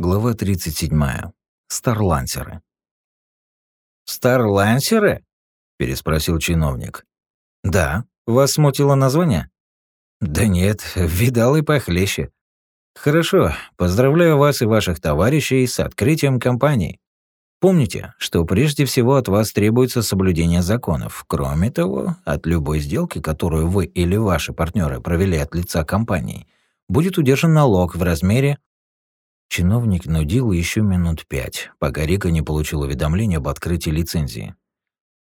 Глава 37. Старлансеры. «Старлансеры?» — переспросил чиновник. «Да. Вас смутило название?» «Да нет, видал и похлеще. Хорошо, поздравляю вас и ваших товарищей с открытием компании. Помните, что прежде всего от вас требуется соблюдение законов. Кроме того, от любой сделки, которую вы или ваши партнеры провели от лица компании, будет удержан налог в размере Чиновник нудил еще минут пять, пока Рика не получил уведомление об открытии лицензии.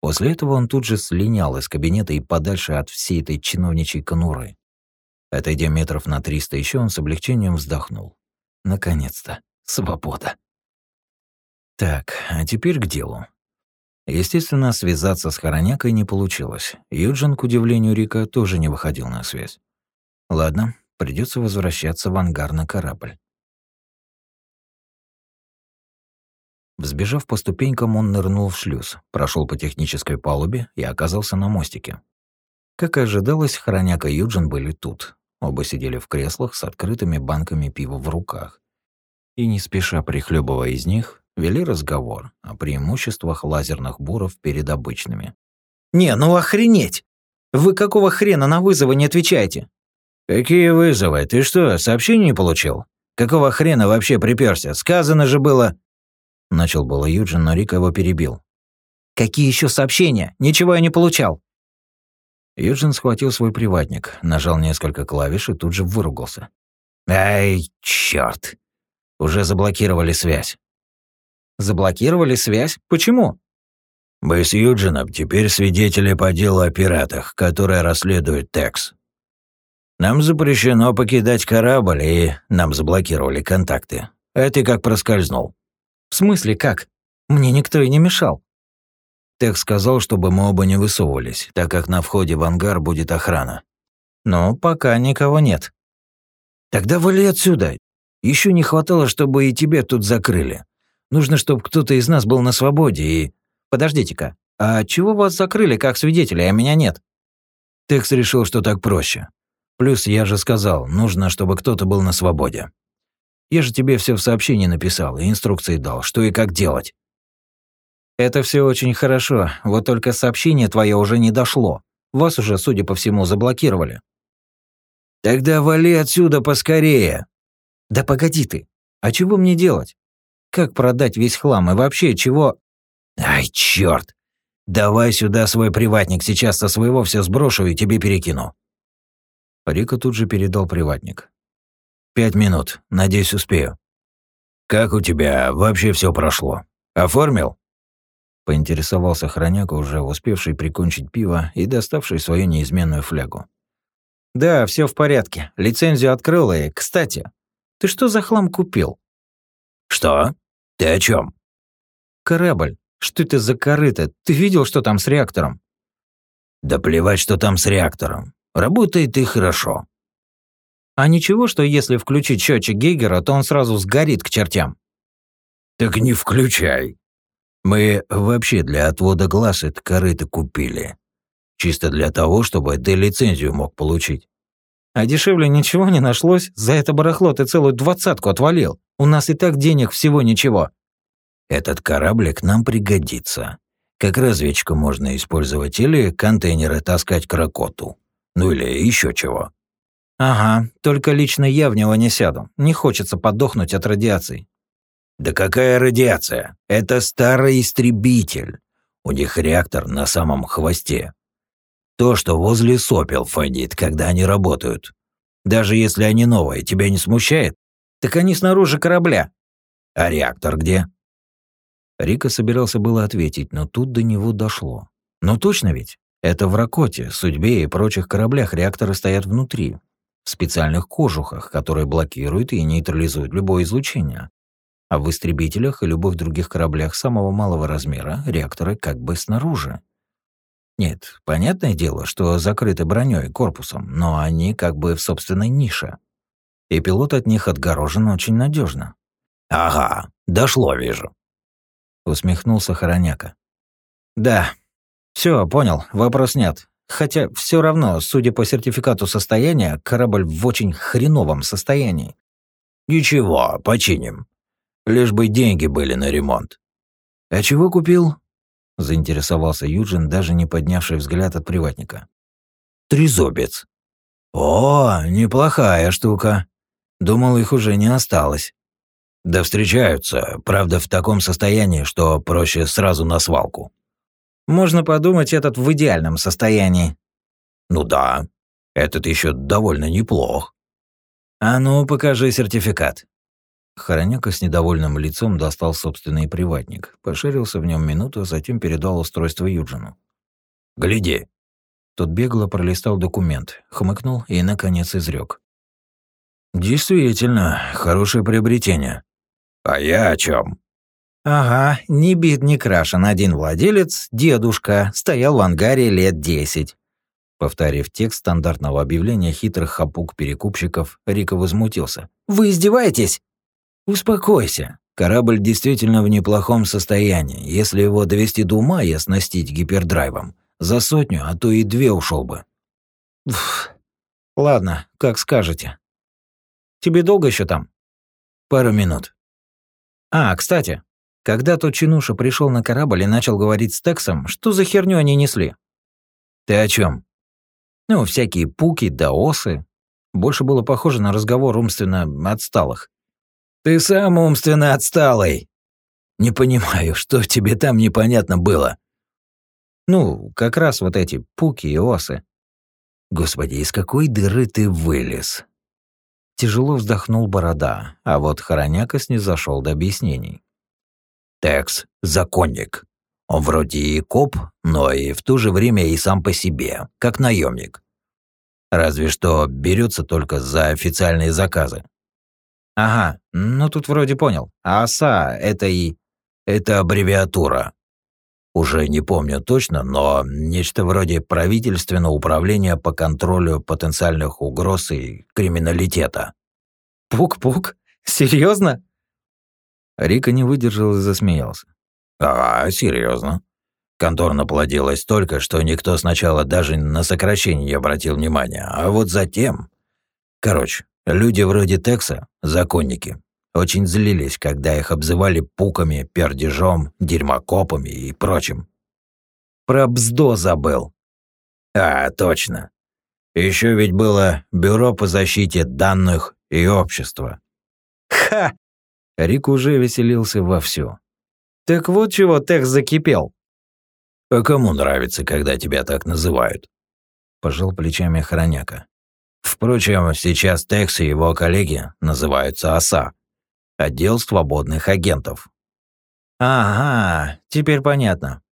После этого он тут же слинял из кабинета и подальше от всей этой чиновничьей конуры. Отойдя метров на триста еще, он с облегчением вздохнул. Наконец-то. Свобода. Так, а теперь к делу. Естественно, связаться с Хоронякой не получилось. Юджин, к удивлению Рика, тоже не выходил на связь. Ладно, придется возвращаться в ангар на корабль. Взбежав по ступенькам, он нырнул в шлюз, прошел по технической палубе и оказался на мостике. Как и ожидалось, Хороняк и Юджин были тут. Оба сидели в креслах с открытыми банками пива в руках. И не спеша прихлебывая из них, вели разговор о преимуществах лазерных буров перед обычными. «Не, ну охренеть! Вы какого хрена на вызовы не отвечаете?» «Какие вызовы? Ты что, сообщение не получил? Какого хрена вообще приперся? Сказано же было...» Начал было Юджин, но Рик его перебил. «Какие еще сообщения? Ничего я не получал». Юджин схватил свой приватник, нажал несколько клавиш и тут же выругался. «Ай, чёрт! Уже заблокировали связь». «Заблокировали связь? Почему?» «Мы с Юджином теперь свидетели по делу о пиратах, которое расследует Текс. Нам запрещено покидать корабль, и нам заблокировали контакты. А ты как проскользнул?» «В смысле как? Мне никто и не мешал». Тех сказал, чтобы мы оба не высовывались, так как на входе в ангар будет охрана. Но пока никого нет. Тогда вали отсюда. Еще не хватало, чтобы и тебя тут закрыли. Нужно, чтобы кто-то из нас был на свободе и... Подождите-ка, а чего вас закрыли как свидетеля, а меня нет? Текс решил, что так проще. Плюс я же сказал, нужно, чтобы кто-то был на свободе. Я же тебе все в сообщении написал и инструкции дал, что и как делать. Это все очень хорошо, вот только сообщение твое уже не дошло. Вас уже, судя по всему, заблокировали. Тогда вали отсюда поскорее. Да погоди ты. А чего мне делать? Как продать весь хлам и вообще чего? Ай, черт! Давай сюда свой приватник, сейчас со своего все сброшу и тебе перекину. Рика тут же передал приватник. Пять минут. Надеюсь, успею. Как у тебя вообще все прошло? Оформил? Поинтересовался хроняка, уже успевший прикончить пиво и доставший свою неизменную флягу. Да, все в порядке. Лицензию открыл и, кстати, ты что за хлам купил? Что? Ты о чем? Корабль. Что это за корыто? Ты видел, что там с реактором? Да плевать, что там с реактором. Работает и хорошо. А ничего, что если включить счетчик Гейгера, то он сразу сгорит к чертям? Так не включай. Мы вообще для отвода глаз это корыто купили. Чисто для того, чтобы ты лицензию мог получить. А дешевле ничего не нашлось? За это барахло ты целую двадцатку отвалил. У нас и так денег всего ничего. Этот кораблик нам пригодится. Как разведчика можно использовать или контейнеры таскать к Ракоту. Ну или еще чего. «Ага, только лично я в него не сяду. Не хочется подохнуть от радиации». «Да какая радиация? Это старый истребитель. У них реактор на самом хвосте. То, что возле сопел фонит, когда они работают. Даже если они новые, тебя не смущает? Так они снаружи корабля. А реактор где?» Рика собирался было ответить, но тут до него дошло. «Ну точно ведь? Это в Ракоте, Судьбе и прочих кораблях реакторы стоят внутри, в специальных кожухах, которые блокируют и нейтрализуют любое излучение. А в истребителях и любых других кораблях самого малого размера реакторы как бы снаружи. Нет, понятное дело, что закрыты броней корпусом, но они как бы в собственной нише. И пилот от них отгорожен очень надежно. «Ага, дошло, вижу», — усмехнулся Хороняка. «Да, все, понял, вопрос нет. Хотя все равно, судя по сертификату состояния, корабль в очень хреновом состоянии. «Ничего, починим. Лишь бы деньги были на ремонт. А чего купил? Заинтересовался Юджин, даже не поднявший взгляд от приватника. Трезубец. О, неплохая штука. Думал, их уже не осталось. Да встречаются, правда, в таком состоянии, что проще сразу на свалку. Можно подумать, этот в идеальном состоянии. Ну да, этот еще довольно неплох. А ну, покажи сертификат. Хороняка с недовольным лицом достал собственный приватник, поширился в нем минуту, а затем передал устройство Юджину. «Гляди». Тот бегло пролистал документ, хмыкнул и, наконец, изрек. «Действительно, хорошее приобретение. А я о чем? «Ага, ни бит, ни крашен. Один владелец, дедушка, стоял в ангаре лет десять. Повторив текст стандартного объявления хитрых хапук-перекупщиков, Рика возмутился. «Вы издеваетесь?» «Успокойся. Корабль действительно в неплохом состоянии. Если его довести до ума и оснастить гипердрайвом, за сотню, а то и две ушел бы». Уф. «Ладно, как скажете. Тебе долго еще там?» «Пару минут». «А, кстати, когда тот чинуша пришел на корабль и начал говорить с Тексом, что за херню они несли?» «Ты о чем? Ну, всякие пуки да осы. Больше было похоже на разговор умственно отсталых. «Ты сам умственно отсталый. Не понимаю, что в тебе там непонятно было». Ну, как раз вот эти пуки и осы. Господи, из какой дыры ты вылез? Тяжело вздохнул Борода, а вот Хороняка снизошел до объяснений. Текс — законник. Он вроде и коп, но и в то же время и сам по себе, как наемник. Разве что берется только за официальные заказы. Ага, ну тут вроде понял. А ОСА — это и... Это аббревиатура. Уже не помню точно, но нечто вроде правительственного управления по контролю потенциальных угроз и криминалитета. Пук-пук? Серьезно? Рика не выдержал и засмеялся. А, серьезно. Контор наплодилась столько, что никто сначала даже на сокращение не обратил внимания, а вот затем... Короче, люди вроде Текса, законники, очень злились, когда их обзывали пуками, пердежом, дерьмокопами и прочим. Про бздо забыл. А, точно. Еще ведь было Бюро по защите данных и общества. Ха! Рик уже веселился вовсю. Так вот чего Текс закипел. А кому нравится, когда тебя так называют? Пожал плечами хроняка. Впрочем, сейчас Текс и его коллеги называются ОСА. Отдел свободных агентов. Ага, теперь понятно.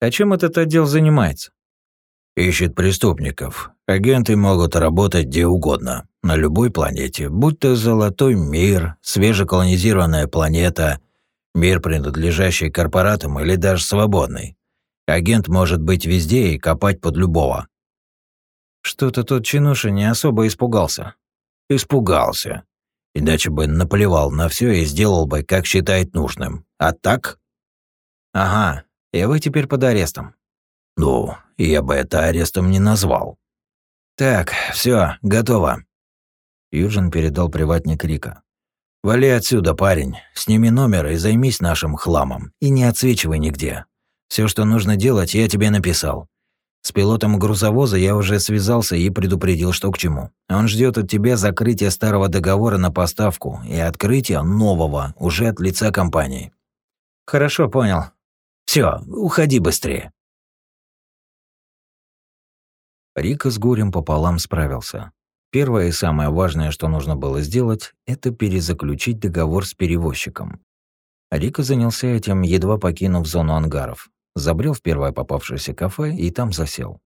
А чем этот отдел занимается? Ищет преступников. Агенты могут работать где угодно, на любой планете, будь то Золотой мир, свежеколонизированная планета Мир, принадлежащий корпоратам или даже свободный. Агент может быть везде и копать под любого. Что-то тот чинуша не особо испугался. Испугался. Иначе бы наплевал на все и сделал бы, как считает нужным. А так? Ага, и вы теперь под арестом. Ну, я бы это арестом не назвал. Так, все, готово. Юджин передал приватник Рика. «Вали отсюда, парень. Сними номер и займись нашим хламом. И не отсвечивай нигде. Все, что нужно делать, я тебе написал. С пилотом грузовоза я уже связался и предупредил, что к чему. Он ждет от тебя закрытия старого договора на поставку и открытия нового уже от лица компании. Хорошо, понял. Все, уходи быстрее. Рика с горем пополам справился. Первое и самое важное, что нужно было сделать, это перезаключить договор с перевозчиком. Рика занялся этим, едва покинув зону ангаров. Забрел в первое попавшееся кафе и там засел.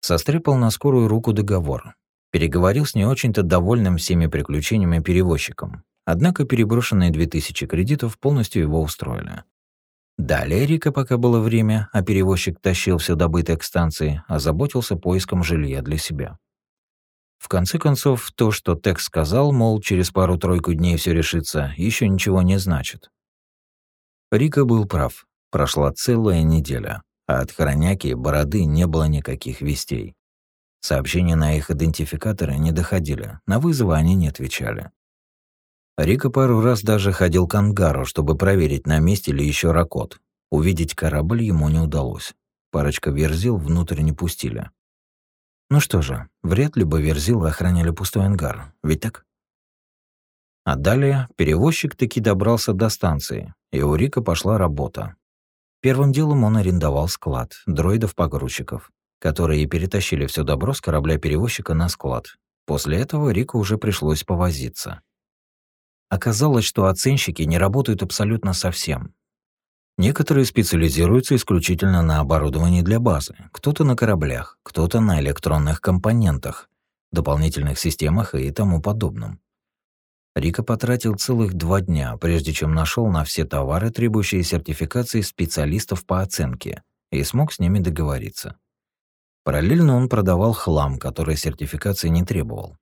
Состряпал на скорую руку договор. Переговорил с не очень-то довольным всеми приключениями перевозчиком. Однако переброшенные 2000 кредитов полностью его устроили. Далее Рика, пока было время, а перевозчик тащил все добытое к станции, озаботился поиском жилья для себя. В конце концов, то, что Тек сказал, мол, через пару-тройку дней все решится, еще ничего не значит. Рика был прав. Прошла целая неделя, а от хроняки бороды не было никаких вестей. Сообщения на их идентификаторы не доходили, на вызовы они не отвечали. Рика пару раз даже ходил к ангару, чтобы проверить, на месте ли еще Ракот. Увидеть корабль ему не удалось. Парочка верзил внутрь не пустили. Ну что же, вряд ли бы верзилы охраняли пустой ангар, ведь так? А далее перевозчик таки добрался до станции, и у Рика пошла работа. Первым делом он арендовал склад дроидов-погрузчиков, которые перетащили все добро с корабля-перевозчика на склад. После этого Рику уже пришлось повозиться. Оказалось, что оценщики не работают абсолютно совсем. Некоторые специализируются исключительно на оборудовании для базы, кто-то на кораблях, кто-то на электронных компонентах, дополнительных системах и тому подобном. Рика потратил целых два дня, прежде чем нашел на все товары, требующие сертификации специалистов по оценке, и смог с ними договориться. Параллельно он продавал хлам, который сертификации не требовал.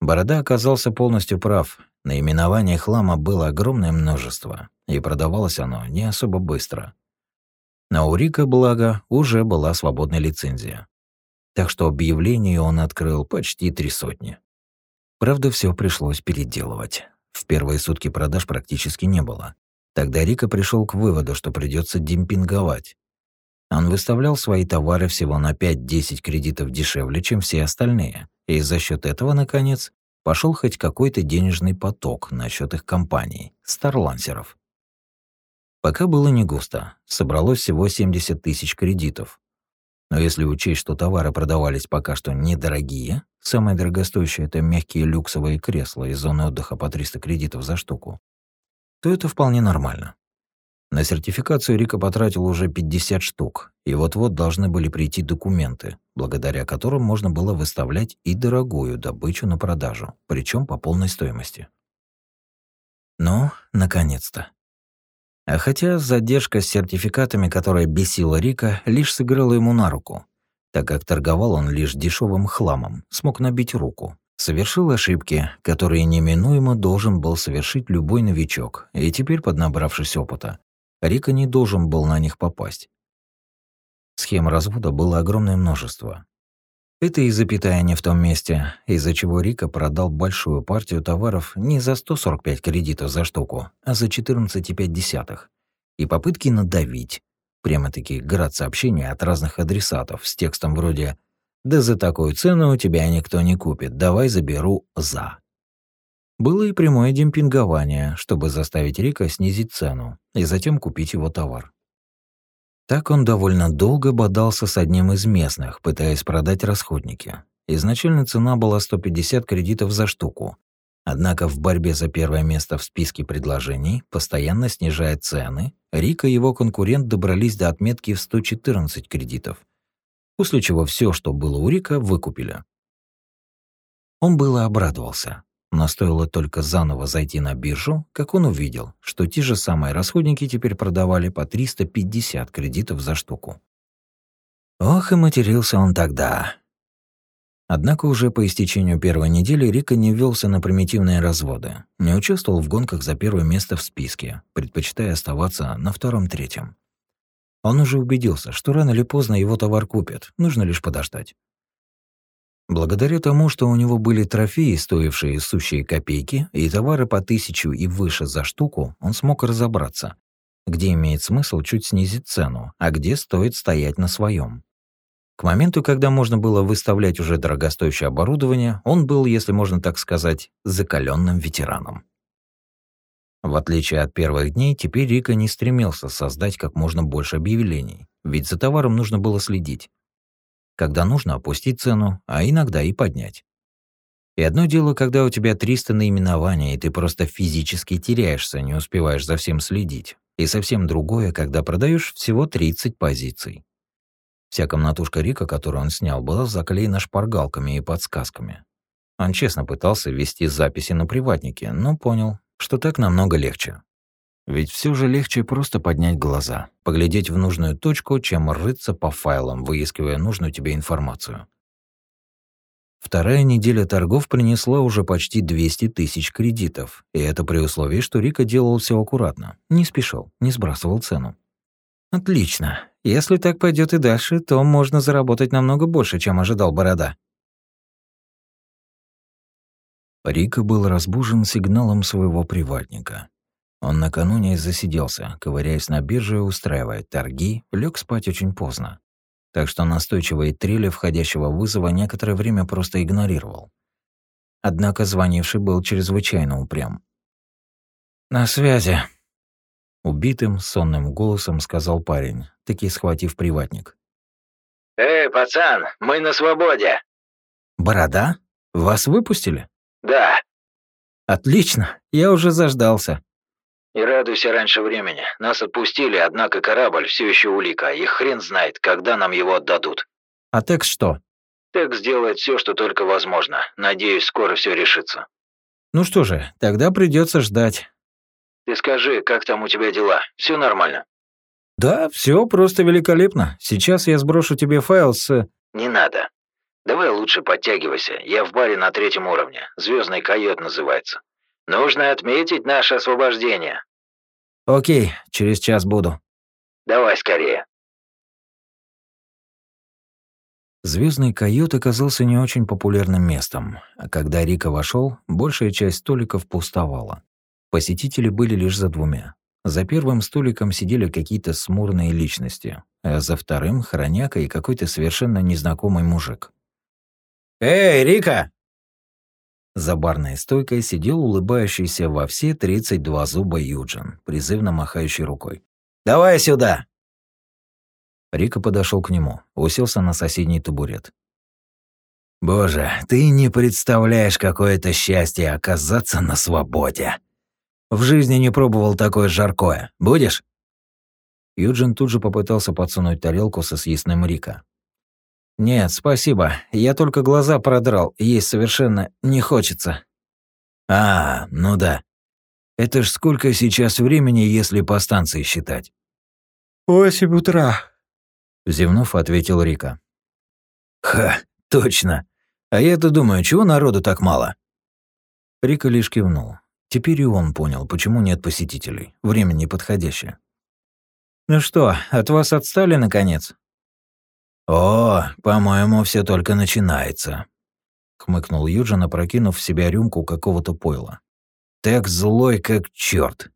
Борода оказался полностью прав. Наименований хлама было огромное множество, и продавалось оно не особо быстро. Но у Рика, благо, уже была свободная лицензия. Так что объявлений он открыл почти три сотни. Правда, все пришлось переделывать. В первые сутки продаж практически не было. Тогда Рика пришел к выводу, что придется демпинговать. Он выставлял свои товары всего на 5-10 кредитов дешевле, чем все остальные, и за счет этого, наконец, пошел хоть какой-то денежный поток на счет их компаний, старлансеров. Пока было не густо, собралось всего 70 тысяч кредитов. Но если учесть, что товары продавались пока что недорогие, самое дорогостоящее — это мягкие люксовые кресла из зоны отдыха по 300 кредитов за штуку, то это вполне нормально. На сертификацию Рика потратил уже 50 штук, и вот-вот должны были прийти документы, благодаря которым можно было выставлять и дорогую добычу на продажу, причем по полной стоимости. Ну, наконец-то. А хотя задержка с сертификатами, которая бесила Рика, лишь сыграла ему на руку, так как торговал он лишь дешевым хламом, смог набить руку. Совершил ошибки, которые неминуемо должен был совершить любой новичок, и теперь, поднабравшись опыта, Рика не должен был на них попасть. Схем развода было огромное множество. Это и запятая не в том месте, из-за чего Рика продал большую партию товаров не за 145 кредитов за штуку, а за 14,5. И попытки надавить, прямо-таки град сообщений от разных адресатов с текстом вроде «Да за такую цену у тебя никто не купит, давай заберу за». Было и прямое демпингование, чтобы заставить Рика снизить цену и затем купить его товар. Так он довольно долго бодался с одним из местных, пытаясь продать расходники. Изначально цена была 150 кредитов за штуку. Однако в борьбе за первое место в списке предложений, постоянно снижая цены, Рика и его конкурент добрались до отметки в 114 кредитов. После чего все, что было у Рика, выкупили. Он было обрадовался. Но стоило только заново зайти на биржу, как он увидел, что те же самые расходники теперь продавали по 350 кредитов за штуку. Ох, и матерился он тогда. Однако уже по истечению первой недели Рика не велся на примитивные разводы, не участвовал в гонках за первое место в списке, предпочитая оставаться на втором-третьем. Он уже убедился, что рано или поздно его товар купят, нужно лишь подождать. Благодаря тому, что у него были трофеи, стоившие сущие копейки, и товары по тысячу и выше за штуку, он смог разобраться, где имеет смысл чуть снизить цену, а где стоит стоять на своем. К моменту, когда можно было выставлять уже дорогостоящее оборудование, он был, если можно так сказать, закаленным ветераном. В отличие от первых дней, теперь Рика не стремился создать как можно больше объявлений, ведь за товаром нужно было следить когда нужно опустить цену, а иногда и поднять. И одно дело, когда у тебя 300 наименований, и ты просто физически теряешься, не успеваешь за всем следить. И совсем другое, когда продаешь всего 30 позиций. Вся комнатушка Рика, которую он снял, была заклеена шпаргалками и подсказками. Он честно пытался вести записи на приватнике, но понял, что так намного легче. Ведь все же легче просто поднять глаза, поглядеть в нужную точку, чем рыться по файлам, выискивая нужную тебе информацию. Вторая неделя торгов принесла уже почти 200 тысяч кредитов, и это при условии, что Рика делал все аккуратно, не спешил, не сбрасывал цену. Отлично. Если так пойдет и дальше, то можно заработать намного больше, чем ожидал Борода. Рика был разбужен сигналом своего приватника. Он накануне засиделся, ковыряясь на бирже, устраивая торги, лег спать очень поздно. Так что настойчивые трели входящего вызова некоторое время просто игнорировал. Однако звонивший был чрезвычайно упрям. «На связи», — убитым, сонным голосом сказал парень, таки схватив приватник. «Эй, пацан, мы на свободе!» «Борода? Вас выпустили?» «Да». «Отлично, я уже заждался». «Не радуйся раньше времени. Нас отпустили, однако корабль все еще улика, и хрен знает, когда нам его отдадут». «А Текс что?» «Текс сделает все, что только возможно. Надеюсь, скоро все решится». «Ну что же, тогда придется ждать». «Ты скажи, как там у тебя дела? Все нормально?» «Да, все просто великолепно. Сейчас я сброшу тебе файл с...» «Не надо. Давай лучше подтягивайся. Я в баре на третьем уровне. Звездный койот называется. Нужно отметить наше освобождение». «Окей, через час буду». «Давай скорее». Звездный койот оказался не очень популярным местом, а когда Рика вошел, большая часть столиков пустовала. Посетители были лишь за двумя. За первым столиком сидели какие-то смурные личности, а за вторым — хроняка и какой-то совершенно незнакомый мужик. «Эй, Рика!» За барной стойкой сидел улыбающийся во все 32 зуба Юджин, призывно махающий рукой. «Давай сюда!» Рика подошел к нему, уселся на соседний табурет. «Боже, ты не представляешь, какое это счастье оказаться на свободе. В жизни не пробовал такое жаркое. Будешь?» Юджин тут же попытался подсунуть тарелку со съестным Рика. «Нет, спасибо. Я только глаза продрал. Есть совершенно не хочется». «А, ну да. Это ж сколько сейчас времени, если по станции считать?» «Восемь утра», — зевнув, ответил Рика. «Ха, точно. А я-то думаю, чего народу так мало?» Рика лишь кивнул. Теперь и он понял, почему нет посетителей. Время неподходящее. «Ну что, от вас отстали, наконец?» «О, по-моему, все только начинается», — хмыкнул Юджин, опрокинув в себя рюмку какого-то пойла. «Так злой, как черт.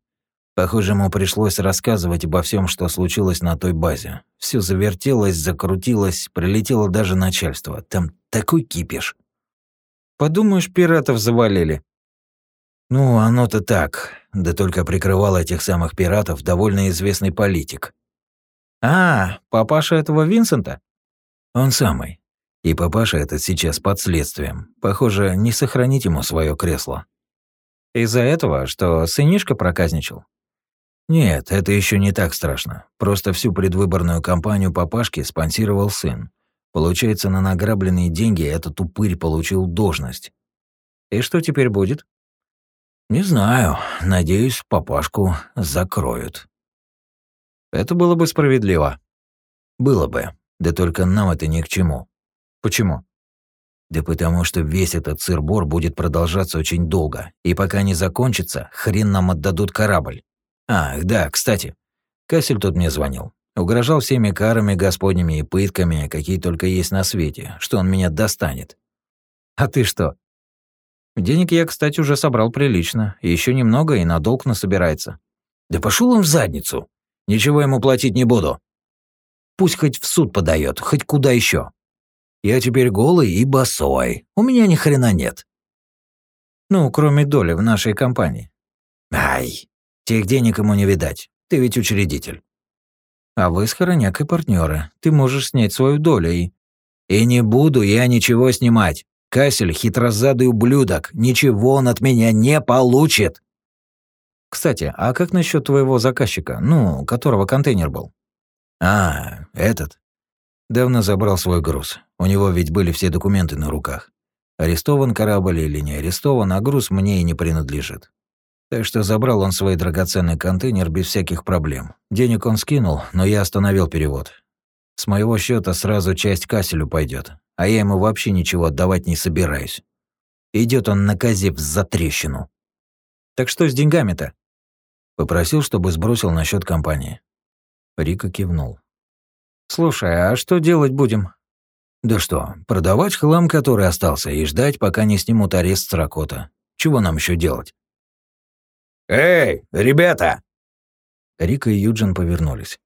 Похоже, ему пришлось рассказывать обо всем, что случилось на той базе. Все завертелось, закрутилось, прилетело даже начальство. Там такой кипиш». «Подумаешь, пиратов завалили». «Ну, оно-то так. Да только прикрывал этих самых пиратов довольно известный политик». «А, папаша этого Винсента?» Он самый. И папаша этот сейчас под следствием. Похоже, не сохранить ему свое кресло. Из-за этого, что сынишка проказничал? Нет, это еще не так страшно. Просто всю предвыборную кампанию папашки спонсировал сын. Получается, на награбленные деньги этот упырь получил должность. И что теперь будет? Не знаю. Надеюсь, папашку закроют. Это было бы справедливо. Было бы. Да только нам это ни к чему. Почему? Да потому что весь этот сыр-бор будет продолжаться очень долго, и пока не закончится, хрен нам отдадут корабль. Ах, да, кстати, Кассель тут мне звонил. Угрожал всеми карами господними и пытками, какие только есть на свете, что он меня достанет. А ты что? Денег я, кстати, уже собрал прилично, еще немного и на долг насобирается. Да пошел он в задницу. Ничего ему платить не буду. Пусть хоть в суд подает, хоть куда еще. Я теперь голый и босой. У меня ни хрена нет. Ну, кроме доли в нашей компании. Ай, тех денег ему не видать. Ты ведь учредитель. А вы с Хоронякой партнеры. Ты можешь снять свою долю и... И не буду я ничего снимать. Кассель — хитрозадый ублюдок. Ничего он от меня не получит. Кстати, а как насчет твоего заказчика, ну, которого контейнер был? А, этот. Давно забрал свой груз. У него ведь были все документы на руках. Арестован корабль или не арестован, а груз мне и не принадлежит. Так что забрал он свой драгоценный контейнер без всяких проблем. Денег он скинул, но я остановил перевод. С моего счета сразу часть Касселю пойдет, а я ему вообще ничего отдавать не собираюсь. Идет он на козе в затрещину. Так что с деньгами-то? Попросил, чтобы сбросил на счет компании. Рика кивнул. «Слушай, а что делать будем?» «Да что, продавать хлам, который остался, и ждать, пока не снимут арест с Ракота. Чего нам еще делать?» «Эй, ребята!» Рика и Юджин повернулись.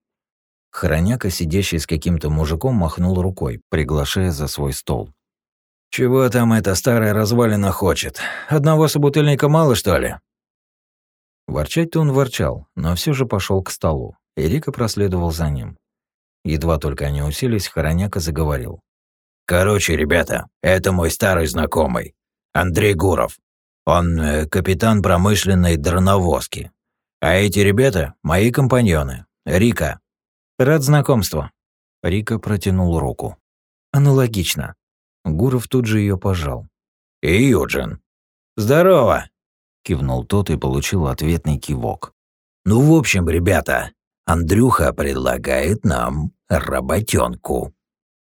Хороняка, сидящий с каким-то мужиком, махнул рукой, приглашая за свой стол. «Чего там эта старая развалина хочет? Одного собутыльника мало, что ли?» Ворчать-то он ворчал, но все же пошел к столу, и Рика проследовал за ним. Едва только они уселись, Хороняка заговорил. «Короче, ребята, это мой старый знакомый, Андрей Гуров. Он э, капитан промышленной дроновозки. А эти ребята — мои компаньоны. Рика». «Рад знакомству». Рика протянул руку. «Аналогично». Гуров тут же ее пожал. «И Юджин». «Здорово!» Кивнул тот и получил ответный кивок. «Ну, в общем, ребята, Андрюха предлагает нам работенку».